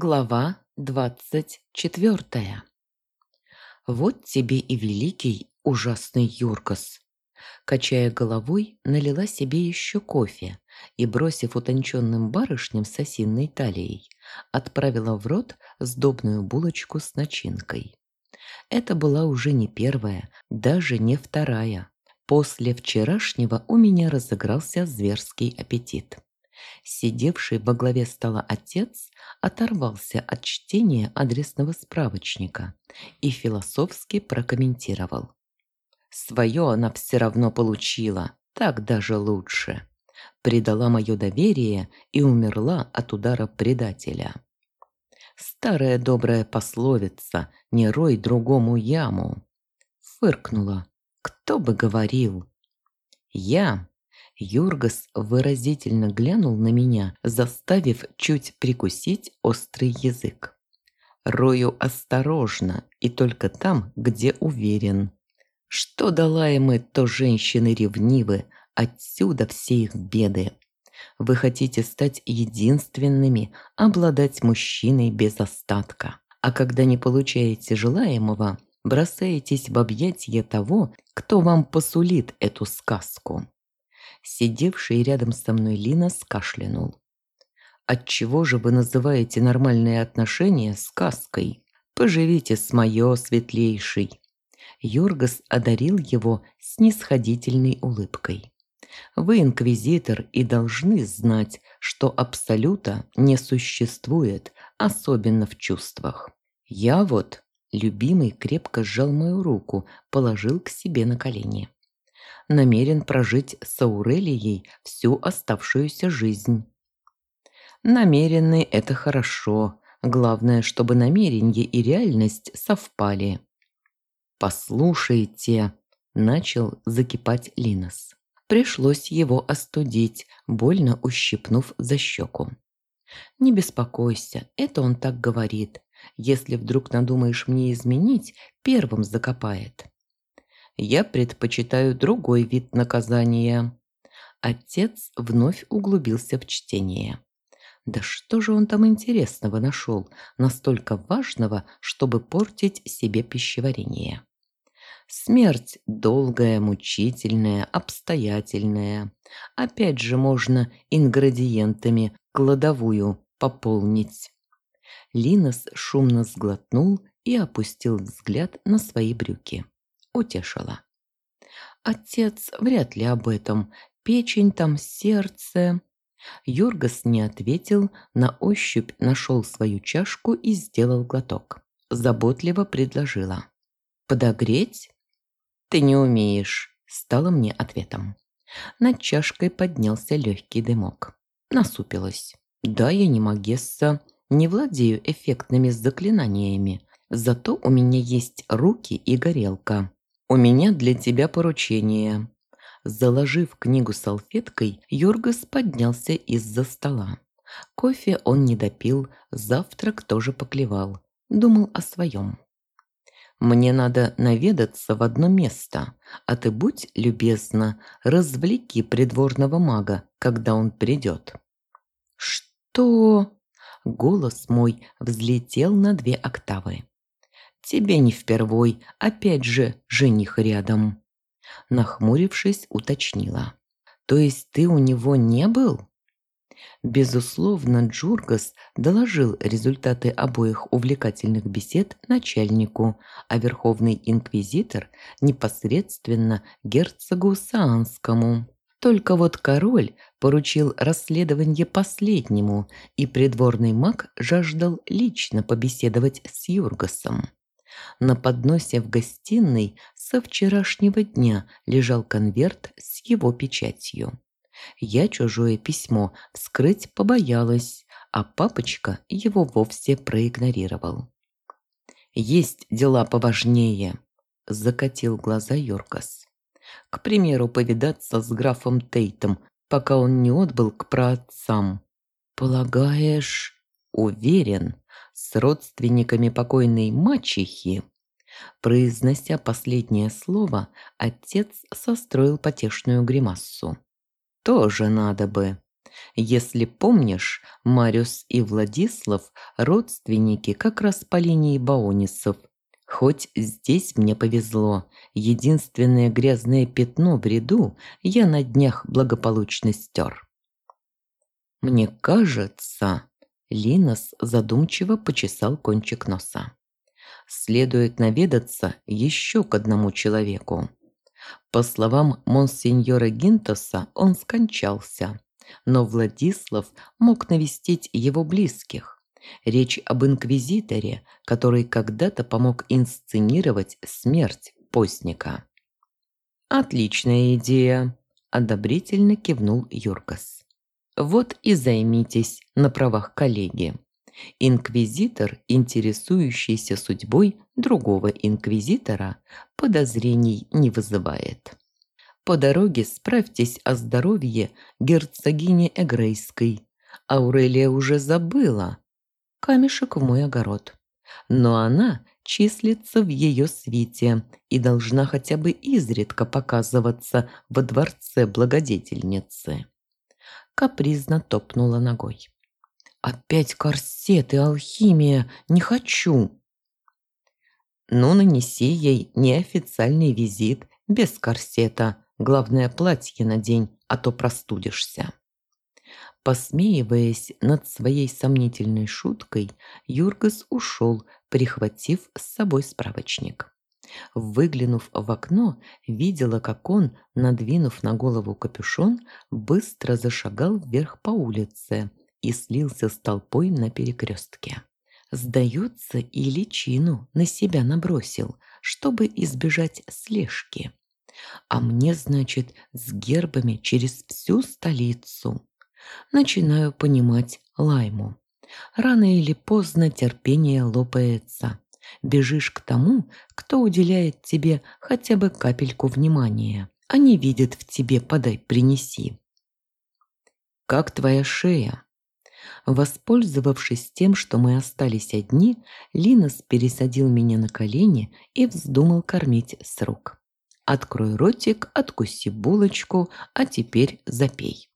Глава двадцать четвертая. Вот тебе и великий ужасный Юркос. Качая головой, налила себе еще кофе и, бросив утонченным барышням с осинной талией, отправила в рот сдобную булочку с начинкой. Это была уже не первая, даже не вторая. После вчерашнего у меня разыгрался зверский аппетит. Сидевший во главе стола отец оторвался от чтения адресного справочника и философски прокомментировал. «Свое она все равно получила, так даже лучше. Предала мое доверие и умерла от удара предателя». Старая добрая пословица «не рой другому яму». Фыркнула. Кто бы говорил? Я, Юргас выразительно глянул на меня, заставив чуть прикусить острый язык. Рою осторожно и только там, где уверен. Что дала ему, то женщины ревнивы, отсюда все их беды. Вы хотите стать единственными, обладать мужчиной без остатка. А когда не получаете желаемого, бросаетесь в объятия того, кто вам посулит эту сказку. Сидевший рядом со мной Лина скашлянул. «Отчего же вы называете нормальные отношения сказкой? Поживите с моё, светлейший!» Юргас одарил его снисходительной улыбкой. «Вы инквизитор и должны знать, что абсолюта не существует, особенно в чувствах. Я вот...» Любимый крепко сжал мою руку, положил к себе на колени намерен прожить с Аурелией всю оставшуюся жизнь. Намеренный – это хорошо. Главное, чтобы намерение и реальность совпали. «Послушайте», – начал закипать Линос. Пришлось его остудить, больно ущипнув за щеку. «Не беспокойся, это он так говорит. Если вдруг надумаешь мне изменить, первым закопает я предпочитаю другой вид наказания». Отец вновь углубился в чтение. Да что же он там интересного нашел, настолько важного, чтобы портить себе пищеварение? Смерть долгая, мучительная, обстоятельная. Опять же можно ингредиентами кладовую пополнить. Линос шумно сглотнул и опустил взгляд на свои брюки утешила. Отец вряд ли об этом. Печень там, сердце. Юргас не ответил, на ощупь нашел свою чашку и сделал глоток. Заботливо предложила. «Подогреть?» «Ты не умеешь», – стало мне ответом. Над чашкой поднялся легкий дымок. Насупилась. «Да, я не магесса, не владею эффектными заклинаниями, зато у меня есть руки и горелка. «У меня для тебя поручение». Заложив книгу салфеткой, Юргас поднялся из-за стола. Кофе он не допил, завтрак тоже поклевал. Думал о своем. «Мне надо наведаться в одно место, а ты будь любезна, развлеки придворного мага, когда он придет». «Что?» Голос мой взлетел на две октавы. Тебе не впервой, опять же, жених рядом. Нахмурившись, уточнила. То есть ты у него не был? Безусловно, Джургас доложил результаты обоих увлекательных бесед начальнику, а Верховный Инквизитор непосредственно герцогу Саанскому. Только вот король поручил расследование последнему, и придворный маг жаждал лично побеседовать с Юргасом. На подносе в гостиной со вчерашнего дня лежал конверт с его печатью. Я чужое письмо вскрыть побоялась, а папочка его вовсе проигнорировал. «Есть дела поважнее», – закатил глаза Йоркас. «К примеру, повидаться с графом Тейтом, пока он не отбыл к праотцам». «Полагаешь?» «Уверен, с родственниками покойной мачехи. Произнося последнее слово, отец состроил потешную гримассу. Тоже надо бы. Если помнишь, Мариус и Владислав – родственники как раз по линии Баонисов. Хоть здесь мне повезло, единственное грязное пятно в ряду я на днях благополучно стер. Мне кажется, Линос задумчиво почесал кончик носа. Следует наведаться еще к одному человеку. По словам монсеньора Гинтоса, он скончался, но Владислав мог навестить его близких. Речь об инквизиторе, который когда-то помог инсценировать смерть постника. «Отличная идея», – одобрительно кивнул Юргас. Вот и займитесь на правах коллеги. Инквизитор, интересующийся судьбой другого инквизитора, подозрений не вызывает. По дороге справьтесь о здоровье герцогини Эгрейской. Аурелия уже забыла. Камешек в мой огород. Но она числится в ее свите и должна хотя бы изредка показываться во дворце благодетельницы капризно топнула ногой. «Опять корсет и алхимия! Не хочу!» «Ну, нанеси ей неофициальный визит, без корсета. Главное, платье надень, а то простудишься». Посмеиваясь над своей сомнительной шуткой, Юргас ушел, прихватив с собой справочник. Выглянув в окно, видела, как он, надвинув на голову капюшон, быстро зашагал вверх по улице и слился с толпой на перекрестке. Сдается, и личину на себя набросил, чтобы избежать слежки. А мне, значит, с гербами через всю столицу. Начинаю понимать Лайму. Рано или поздно терпение лопается бежишь к тому, кто уделяет тебе хотя бы капельку внимания, а не видит в тебе «подай, принеси». «Как твоя шея?» Воспользовавшись тем, что мы остались одни, Линос пересадил меня на колени и вздумал кормить с рук. «Открой ротик, откуси булочку, а теперь запей».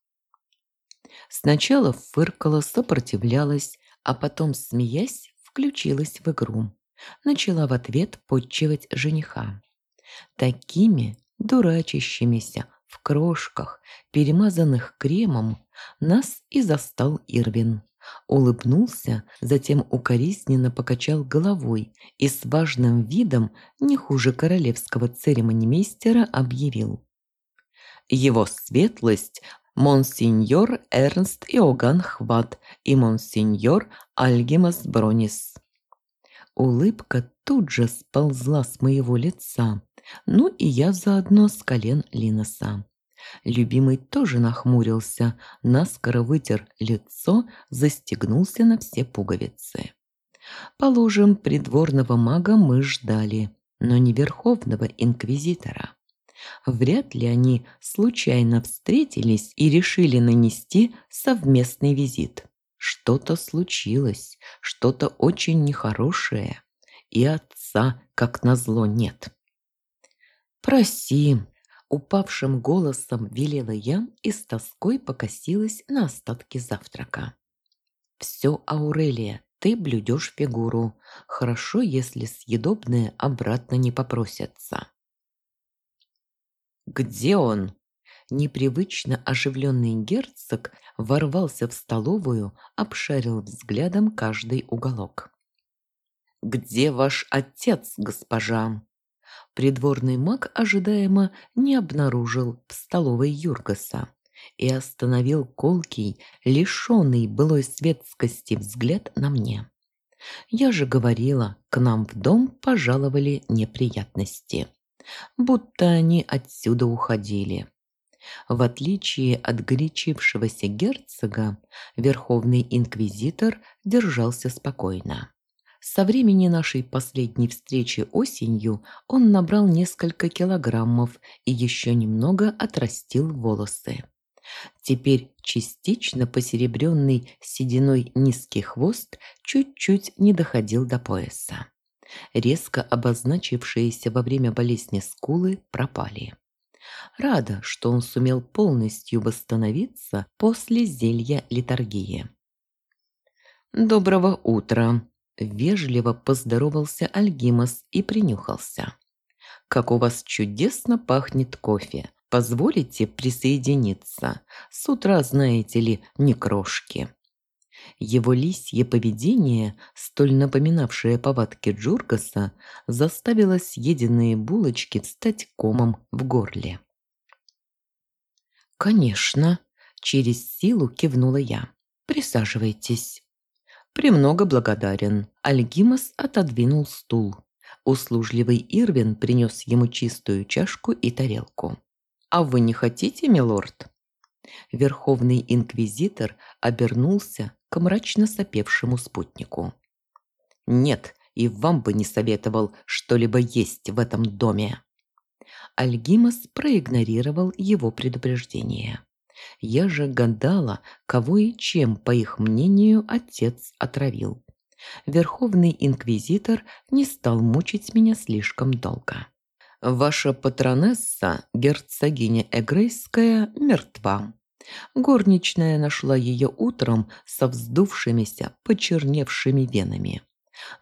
Сначала фыркала, сопротивлялась, а потом, смеясь, включилась в игру начала в ответ подчивать жениха. Такими дурачащимися в крошках, перемазанных кремом, нас и застал Ирвин. Улыбнулся, затем укоризненно покачал головой и с важным видом, не хуже королевского церемонимейстера, объявил. Его светлость монсеньор Эрнст Иоганн Хват и монсеньор Альгемас Бронис. Улыбка тут же сползла с моего лица, ну и я заодно с колен Линоса. Любимый тоже нахмурился, наскоро вытер лицо, застегнулся на все пуговицы. Положим, придворного мага мы ждали, но не верховного инквизитора. Вряд ли они случайно встретились и решили нанести совместный визит. Что-то случилось, что-то очень нехорошее, и отца, как назло, нет. «Проси!» – упавшим голосом велела я и с тоской покосилась на остатки завтрака. «Все, Аурелия, ты блюдешь фигуру. Хорошо, если съедобные обратно не попросятся». «Где он?» Непривычно оживленный герцог ворвался в столовую, обшарил взглядом каждый уголок. «Где ваш отец, госпожа?» Придворный маг ожидаемо не обнаружил в столовой Юргаса и остановил колкий, лишенный былой светскости взгляд на мне. Я же говорила, к нам в дом пожаловали неприятности. Будто они отсюда уходили. В отличие от горячившегося герцога, верховный инквизитор держался спокойно. Со времени нашей последней встречи осенью он набрал несколько килограммов и еще немного отрастил волосы. Теперь частично посеребренный сединой низкий хвост чуть-чуть не доходил до пояса. Резко обозначившиеся во время болезни скулы пропали. Рада, что он сумел полностью восстановиться после зелья литургии. «Доброго утра!» – вежливо поздоровался Альгимас и принюхался. «Как у вас чудесно пахнет кофе! Позволите присоединиться? С утра, знаете ли, не крошки!» Его лисье поведение, столь напоминавшее повадки Джургаса, заставило съеденные булочки стать комом в горле. «Конечно!» – через силу кивнула я. «Присаживайтесь». «Премного благодарен». Альгимас отодвинул стул. Услужливый Ирвин принес ему чистую чашку и тарелку. «А вы не хотите, милорд?» Верховный инквизитор обернулся к мрачно сопевшему спутнику. «Нет, и вам бы не советовал что-либо есть в этом доме». Альгимас проигнорировал его предупреждение. Я же гадала, кого и чем, по их мнению, отец отравил. Верховный инквизитор не стал мучить меня слишком долго. «Ваша патронесса, герцогиня Эгрейская, мертва. Горничная нашла ее утром со вздувшимися, почерневшими венами.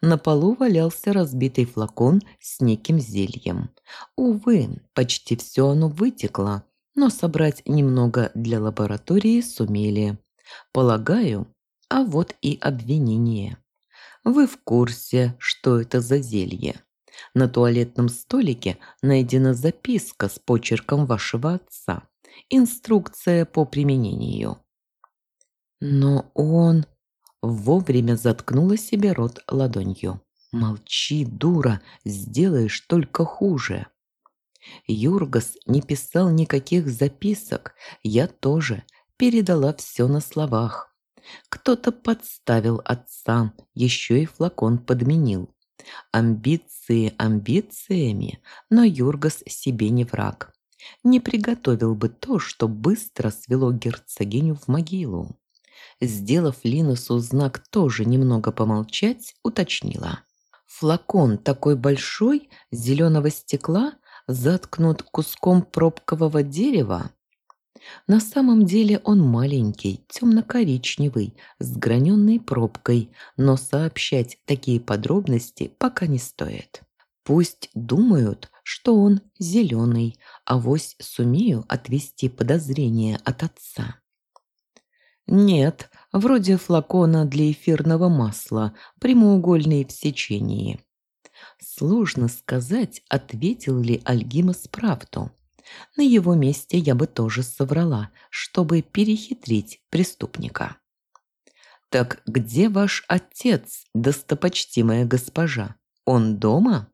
На полу валялся разбитый флакон с неким зельем. Увы, почти все оно вытекло, но собрать немного для лаборатории сумели. Полагаю, а вот и обвинение. Вы в курсе, что это за зелье? На туалетном столике найдена записка с почерком вашего отца инструкция по применению. Но он вовремя заткнула себе рот ладонью. «Молчи, дура, сделаешь только хуже». Юргас не писал никаких записок, я тоже передала все на словах. Кто-то подставил отца, еще и флакон подменил. Амбиции амбициями, но Юргас себе не враг не приготовил бы то, что быстро свело герцогиню в могилу. Сделав Линусу знак тоже немного помолчать, уточнила. Флакон такой большой, зеленого стекла, заткнут куском пробкового дерева. На самом деле он маленький, темно-коричневый, с граненной пробкой, но сообщать такие подробности пока не стоит. Пусть думают, что он зеленый, а вось сумею отвести подозрения от отца. Нет, вроде флакона для эфирного масла, прямоугольный в сечении. Сложно сказать, ответил ли Альгимас правду. На его месте я бы тоже соврала, чтобы перехитрить преступника. «Так где ваш отец, достопочтимая госпожа? Он дома?»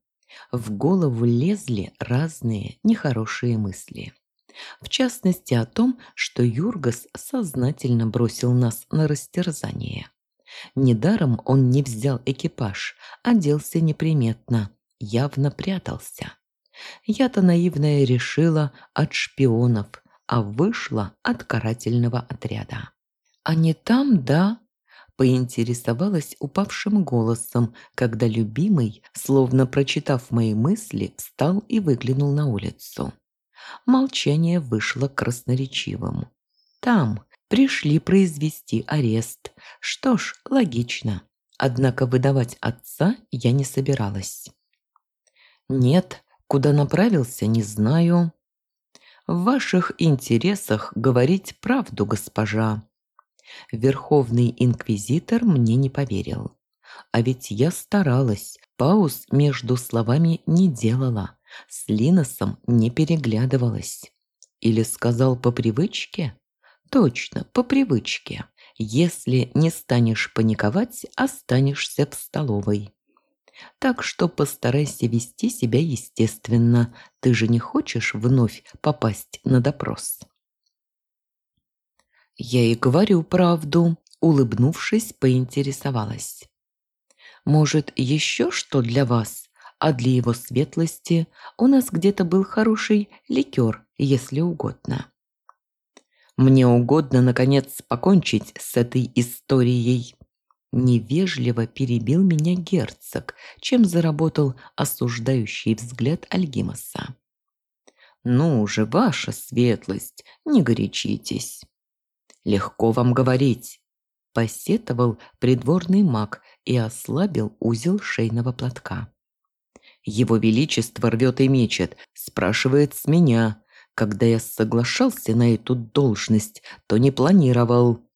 В голову лезли разные нехорошие мысли. В частности о том, что Юргас сознательно бросил нас на растерзание. Недаром он не взял экипаж, оделся неприметно, явно прятался. Я-то наивная решила от шпионов, а вышла от карательного отряда. А не там, да, поинтересовалась упавшим голосом, когда любимый, словно прочитав мои мысли, встал и выглянул на улицу. Молчание вышло красноречивым. Там пришли произвести арест. Что ж, логично. Однако выдавать отца я не собиралась. Нет, куда направился, не знаю. В ваших интересах говорить правду, госпожа. Верховный инквизитор мне не поверил. А ведь я старалась, пауз между словами не делала, с Линосом не переглядывалась. Или сказал по привычке? Точно, по привычке. Если не станешь паниковать, останешься в столовой. Так что постарайся вести себя естественно. Ты же не хочешь вновь попасть на допрос. Я и говорю правду, улыбнувшись, поинтересовалась. Может, еще что для вас? А для его светлости у нас где-то был хороший ликер, если угодно. Мне угодно, наконец, покончить с этой историей. Невежливо перебил меня герцог, чем заработал осуждающий взгляд Альгимаса. «Ну же, ваша светлость, не горячитесь». «Легко вам говорить», – посетовал придворный маг и ослабил узел шейного платка. «Его Величество рвет и мечет, спрашивает с меня. Когда я соглашался на эту должность, то не планировал».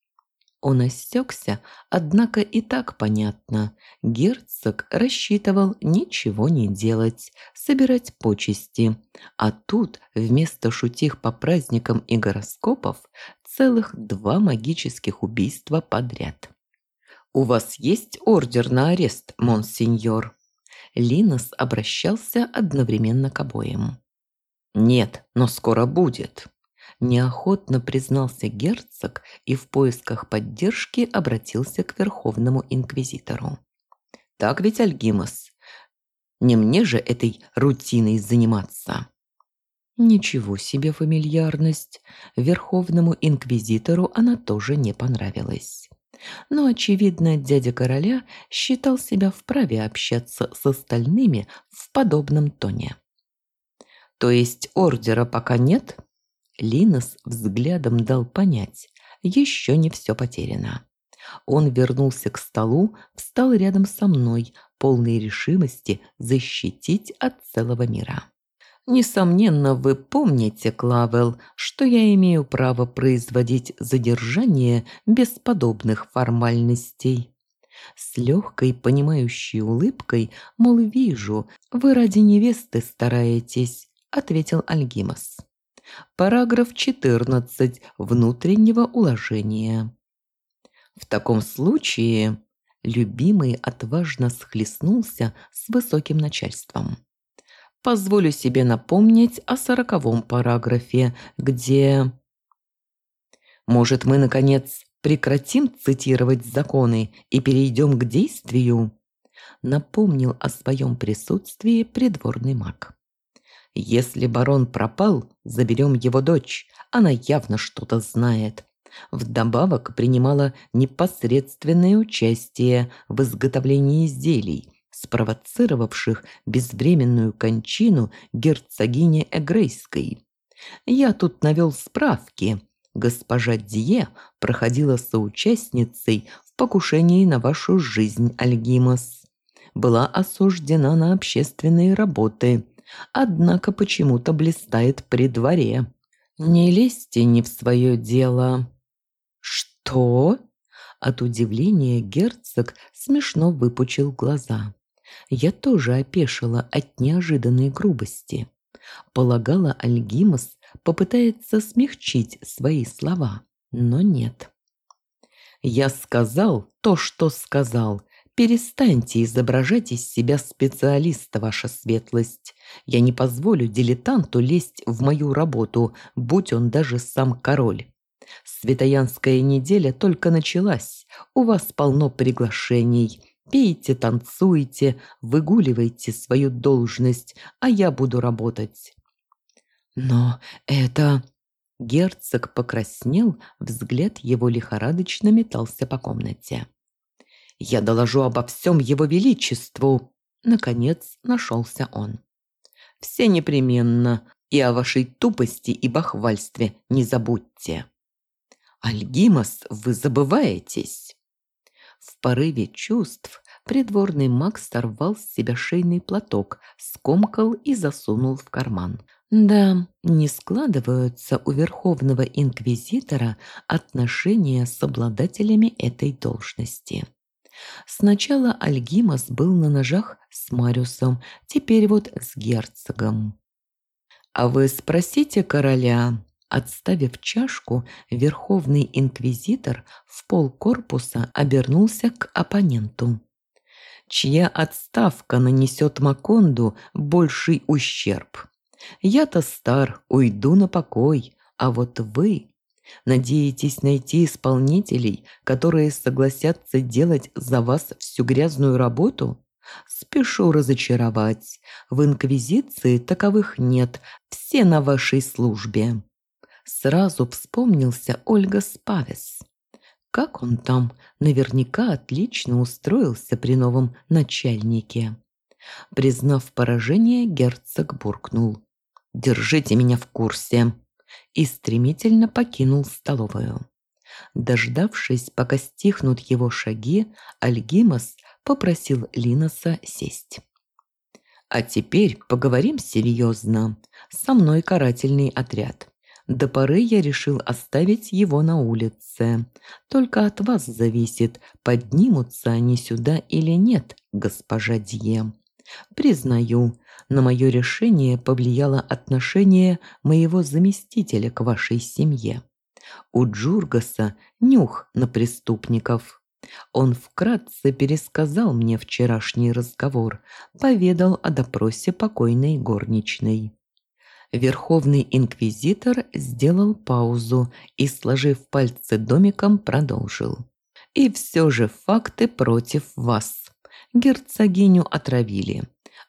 Он осекся, однако и так понятно. Герцог рассчитывал ничего не делать, собирать почести. А тут вместо шутих по праздникам и гороскопов целых два магических убийства подряд. «У вас есть ордер на арест, монсеньор?» Линос обращался одновременно к обоим. «Нет, но скоро будет», Неохотно признался герцог и в поисках поддержки обратился к Верховному Инквизитору. «Так ведь, Альгимас? Не мне же этой рутиной заниматься!» Ничего себе фамильярность. Верховному инквизитору она тоже не понравилась. Но, очевидно, дядя короля считал себя вправе общаться с остальными в подобном тоне. «То есть ордера пока нет?» Линос взглядом дал понять, еще не все потеряно. Он вернулся к столу, встал рядом со мной, полной решимости защитить от целого мира. Несомненно, вы помните, Клавел, что я имею право производить задержание без подобных формальностей. С легкой, понимающей улыбкой, мол, вижу, вы ради невесты стараетесь, ответил Альгимас. Параграф 14 внутреннего уложения. В таком случае любимый отважно схлестнулся с высоким начальством. Позволю себе напомнить о сороковом параграфе, где... Может, мы, наконец, прекратим цитировать законы и перейдем к действию? Напомнил о своем присутствии придворный маг. Если барон пропал, заберем его дочь. Она явно что-то знает. Вдобавок принимала непосредственное участие в изготовлении изделий, спровоцировавших безвременную кончину герцогини Эгрейской. Я тут навел справки. Госпожа Дье проходила соучастницей в покушении на вашу жизнь, Альгимас. Была осуждена на общественные работы, однако почему-то блистает при дворе. Не лезьте не в свое дело. Что? От удивления герцог смешно выпучил глаза. Я тоже опешила от неожиданной грубости. Полагала, Альгимас попытается смягчить свои слова, но нет. «Я сказал то, что сказал, Перестаньте изображать из себя специалиста, ваша светлость. Я не позволю дилетанту лезть в мою работу, будь он даже сам король. Светоянская неделя только началась. У вас полно приглашений. Пейте, танцуйте, выгуливайте свою должность, а я буду работать. Но это... Герцог покраснел, взгляд его лихорадочно метался по комнате. Я доложу обо всем его величеству. Наконец нашелся он. Все непременно, и о вашей тупости и бахвальстве не забудьте. Альгимас, вы забываетесь. В порыве чувств придворный маг сорвал с себя шейный платок, скомкал и засунул в карман. Да, не складываются у Верховного Инквизитора отношения с обладателями этой должности. Сначала Альгимас был на ножах с Мариусом, теперь вот с герцогом. «А вы спросите короля», Отставив чашку, верховный инквизитор в пол корпуса обернулся к оппоненту. Чья отставка нанесет Маконду больший ущерб? Я-то стар, уйду на покой, а вот вы Надеетесь найти исполнителей, которые согласятся делать за вас всю грязную работу? Спешу разочаровать. В Инквизиции таковых нет, все на вашей службе. Сразу вспомнился Ольга Спавес. Как он там? Наверняка отлично устроился при новом начальнике. Признав поражение, герцог буркнул. держите меня в курсе!» и стремительно покинул столовую. Дождавшись, пока стихнут его шаги, Альгимас попросил Линоса сесть. «А теперь поговорим серьезно. Со мной карательный отряд. До поры я решил оставить его на улице. Только от вас зависит, поднимутся они сюда или нет, госпожа Дье. Признаю, на мое решение повлияло отношение моего заместителя к вашей семье. У Джургаса нюх на преступников. Он вкратце пересказал мне вчерашний разговор, поведал о допросе покойной горничной. Верховный инквизитор сделал паузу и, сложив пальцы домиком, продолжил. «И все же факты против вас. Герцогиню отравили.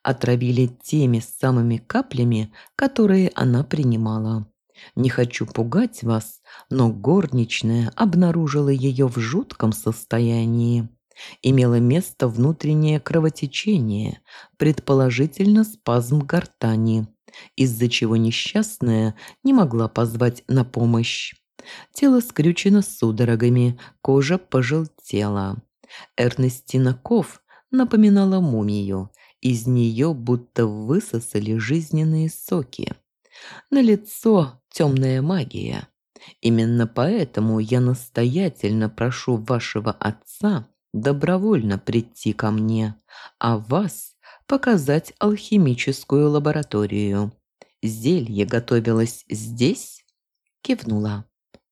Отравили теми самыми каплями, которые она принимала. Не хочу пугать вас, но горничная обнаружила ее в жутком состоянии. Имело место внутреннее кровотечение, предположительно спазм гортани, из-за чего несчастная не могла позвать на помощь. Тело скрючено судорогами, кожа пожелтела. Эрнестина Ков напоминала мумию, из нее будто высосали жизненные соки. На лицо темная магия. Именно поэтому я настоятельно прошу вашего отца добровольно прийти ко мне, а вас показать алхимическую лабораторию. Зелье готовилось здесь? Кивнула.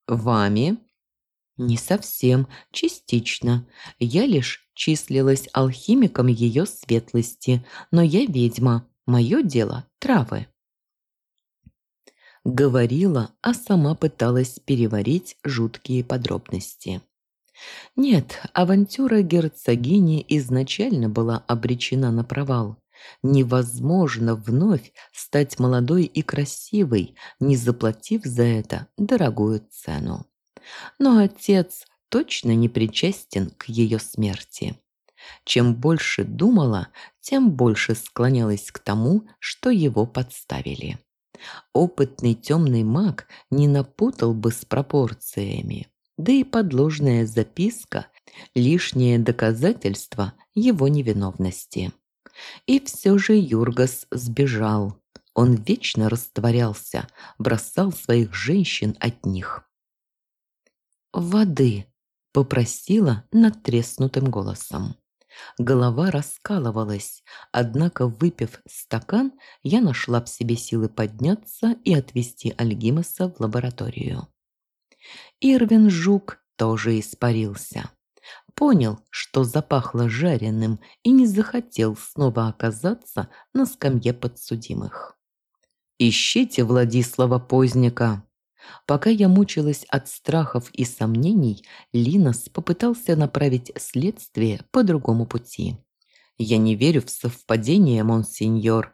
Вами? Не совсем, частично. Я лишь числилась алхимиком ее светлости, но я ведьма. Мое дело – травы. Говорила, а сама пыталась переварить жуткие подробности. Нет, авантюра герцогини изначально была обречена на провал. Невозможно вновь стать молодой и красивой, не заплатив за это дорогую цену. Но отец точно не причастен к ее смерти. Чем больше думала, тем больше склонялась к тому, что его подставили. Опытный темный маг не напутал бы с пропорциями да и подложная записка – лишнее доказательство его невиновности. И все же Юргас сбежал. Он вечно растворялся, бросал своих женщин от них. «Воды!» – попросила надтреснутым голосом. Голова раскалывалась, однако, выпив стакан, я нашла в себе силы подняться и отвезти Альгимаса в лабораторию. Ирвин Жук тоже испарился. Понял, что запахло жареным и не захотел снова оказаться на скамье подсудимых. «Ищите Владислава Поздняка!» Пока я мучилась от страхов и сомнений, Линос попытался направить следствие по другому пути. «Я не верю в совпадение, монсеньор.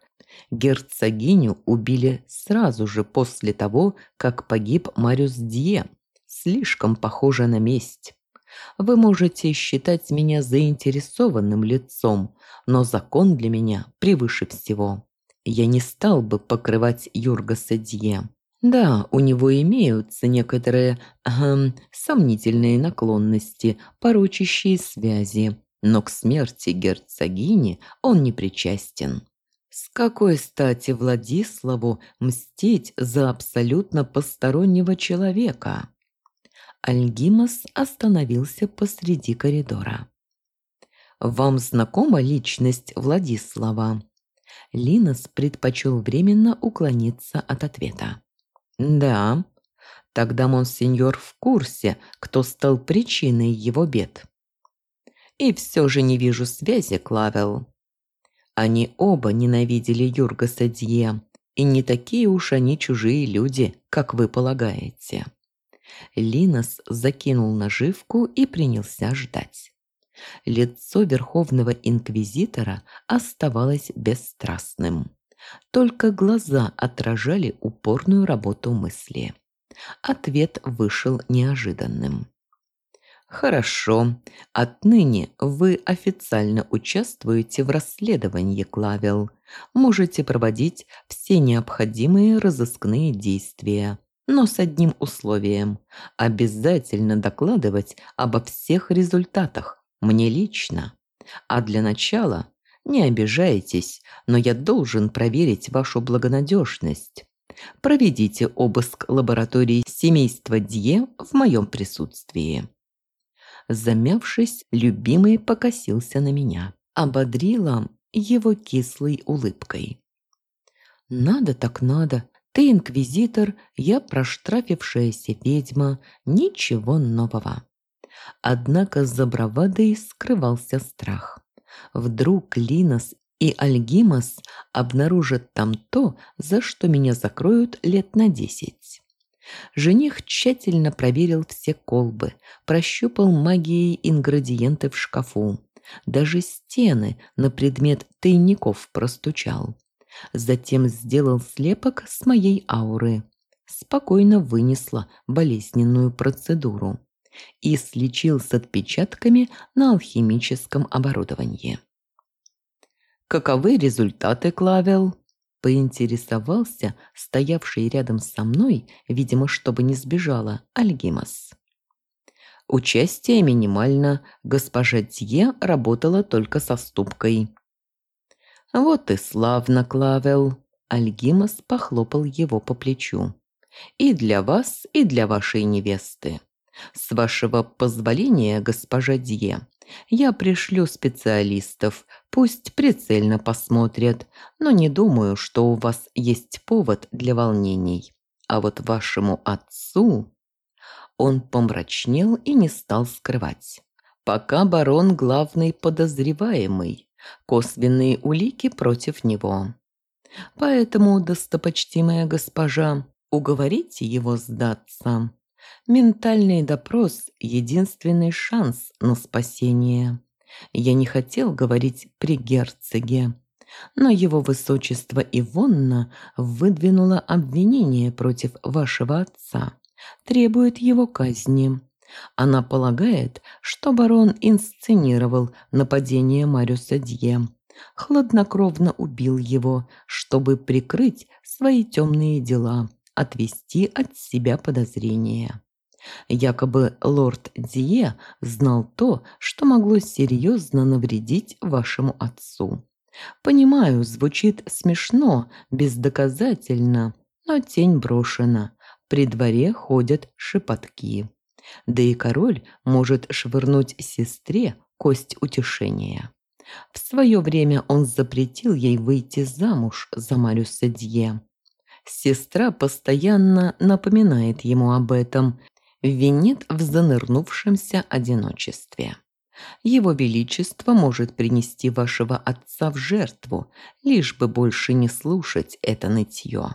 Герцогиню убили сразу же после того, как погиб Мариус Дье, слишком похоже на месть. Вы можете считать меня заинтересованным лицом, но закон для меня превыше всего. Я не стал бы покрывать Юрга Садье. Да, у него имеются некоторые эм, сомнительные наклонности, порочащие связи, но к смерти герцогини он не причастен. С какой стати Владиславу мстить за абсолютно постороннего человека? Альгимас остановился посреди коридора. «Вам знакома личность Владислава?» Линос предпочел временно уклониться от ответа. «Да. Тогда монсеньор в курсе, кто стал причиной его бед». «И все же не вижу связи, Клавел». Они оба ненавидели Юрга Садье, и не такие уж они чужие люди, как вы полагаете. Линос закинул наживку и принялся ждать. Лицо Верховного Инквизитора оставалось бесстрастным. Только глаза отражали упорную работу мысли. Ответ вышел неожиданным. Хорошо. Отныне вы официально участвуете в расследовании Клавел. Можете проводить все необходимые разыскные действия. Но с одним условием. Обязательно докладывать обо всех результатах. Мне лично. А для начала, не обижайтесь, но я должен проверить вашу благонадежность. Проведите обыск лаборатории семейства Дье в моем присутствии. Замявшись, любимый покосился на меня. Ободрила его кислой улыбкой. «Надо так надо. Ты инквизитор, я проштрафившаяся ведьма. Ничего нового». Однако за бравадой скрывался страх. Вдруг Линос и Альгимас обнаружат там то, за что меня закроют лет на десять. Жених тщательно проверил все колбы, прощупал магией ингредиенты в шкафу. Даже стены на предмет тайников простучал. Затем сделал слепок с моей ауры. Спокойно вынесла болезненную процедуру и слечил с отпечатками на алхимическом оборудовании. «Каковы результаты, Клавел?» поинтересовался стоявший рядом со мной, видимо, чтобы не сбежала, Альгимас. Участие минимально, госпожа Тье работала только со ступкой. «Вот и славно, Клавел!» Альгимас похлопал его по плечу. «И для вас, и для вашей невесты. С вашего позволения, госпожа Дье, я пришлю специалистов, пусть прицельно посмотрят, но не думаю, что у вас есть повод для волнений. А вот вашему отцу...» Он помрачнел и не стал скрывать. «Пока барон главный подозреваемый, косвенные улики против него. Поэтому, достопочтимая госпожа, уговорите его сдаться. Ментальный допрос – единственный шанс на спасение. Я не хотел говорить при герцоге, но его высочество Ивонна выдвинуло обвинение против вашего отца, требует его казни. Она полагает, что барон инсценировал нападение Мариуса Дье, хладнокровно убил его, чтобы прикрыть свои темные дела, отвести от себя подозрения. Якобы лорд Дие знал то, что могло серьезно навредить вашему отцу. Понимаю, звучит смешно, бездоказательно, но тень брошена. При дворе ходят шепотки. Да и король может швырнуть сестре кость утешения. В свое время он запретил ей выйти замуж за Мариуса Дье. Сестра постоянно напоминает ему об этом винит в занырнувшемся одиночестве. Его Величество может принести вашего отца в жертву, лишь бы больше не слушать это нытье.